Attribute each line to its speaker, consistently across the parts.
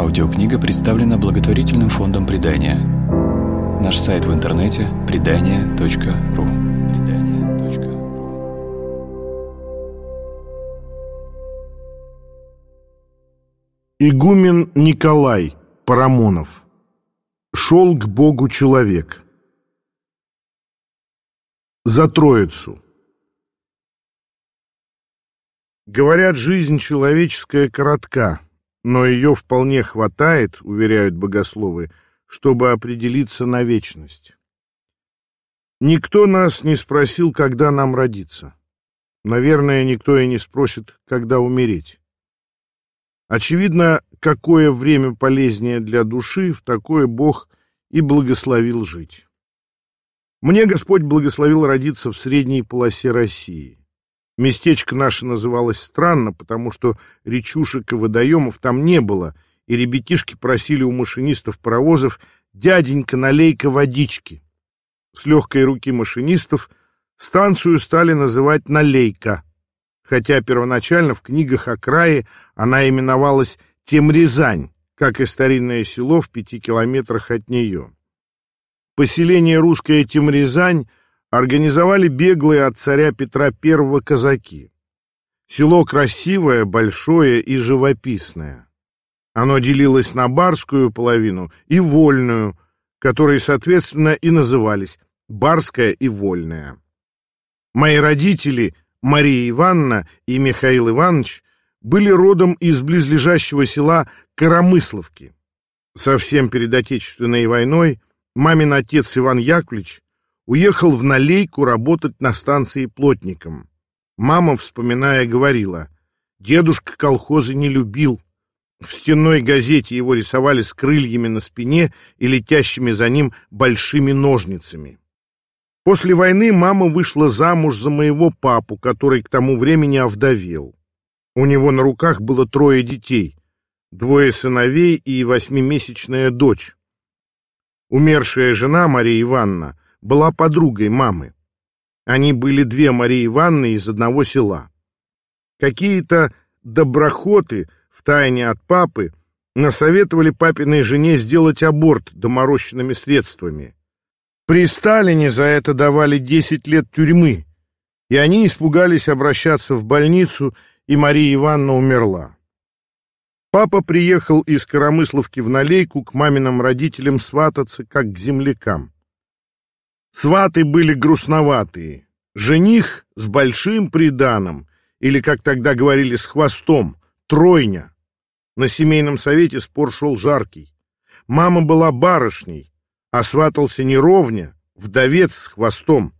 Speaker 1: Аудиокнига представлена благотворительным фондом «Предания». Наш сайт в интернете – предания.ру
Speaker 2: Игумен Николай Парамонов. Шел к Богу человек За Троицу. Говорят, жизнь человеческая коротка, но ее вполне хватает, уверяют богословы, чтобы определиться на вечность. Никто нас не спросил, когда нам родиться. Наверное, никто и не спросит, когда умереть. Очевидно, какое время полезнее для души, в такое Бог и благословил жить. Мне Господь благословил родиться в средней полосе России. Местечко наше называлось странно, потому что речушек и водоемов там не было, и ребятишки просили у машинистов паровозов «дяденька, налей-ка водички». С легкой руки машинистов станцию стали называть «Налейка», хотя первоначально в книгах о крае она именовалась Темрязань, как и старинное село в пяти километрах от нее. Поселение русское Темрязань организовали беглые от царя Петра I казаки. Село красивое, большое и живописное. Оно делилось на барскую половину и вольную, которые, соответственно, и назывались барская и вольная. Мои родители, Мария Ивановна и Михаил Иванович, были родом из близлежащего села Коромысловки. Совсем перед Отечественной войной мамин отец Иван Яковлевич уехал в Налейку работать на станции плотником. Мама, вспоминая, говорила, дедушка колхозы не любил. В стенной газете его рисовали с крыльями на спине и летящими за ним большими ножницами. После войны мама вышла замуж за моего папу, который к тому времени овдовел. У него на руках было трое детей, двое сыновей и восьмимесячная дочь. Умершая жена Мария Ивановна была подругой мамы. Они были две Марии Ивановны из одного села. Какие-то доброхоты, втайне от папы, насоветовали папиной жене сделать аборт доморощенными средствами. При Сталине за это давали 10 лет тюрьмы, и они испугались обращаться в больницу, и Мария Ивановна умерла. Папа приехал из Коромысловки в Налейку к маминым родителям свататься, как к землякам. Сваты были грустноватые. Жених с большим приданым, или, как тогда говорили, с хвостом, тройня. На семейном совете спор шел жаркий. Мама была барышней, а сватался не ровня, вдовец с хвостом.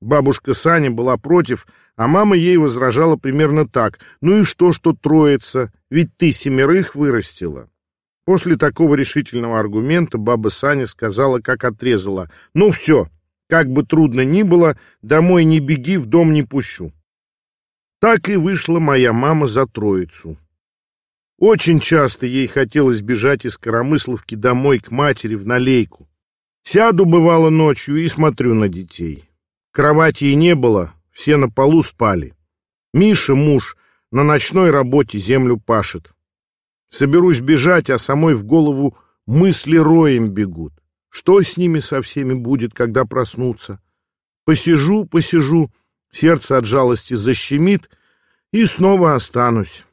Speaker 2: Бабушка Саня была против, а мама ей возражала примерно так. «Ну и что, что троица? Ведь ты семерых вырастила». После такого решительного аргумента баба Саня сказала, как отрезала. «Ну все, как бы трудно ни было, домой не беги, в дом не пущу. Так и вышла моя мама за троицу. Очень часто ей хотелось бежать из Коромысловки домой к матери в налейку. Сяду, бывало, ночью и смотрю на детей. Кровати и не было, все на полу спали. Миша, муж, на ночной работе землю пашет. Соберусь бежать, а самой в голову мысли роем бегут. Что с ними со всеми будет, когда проснутся? Посижу, посижу, сердце от жалости защемит, и снова останусь.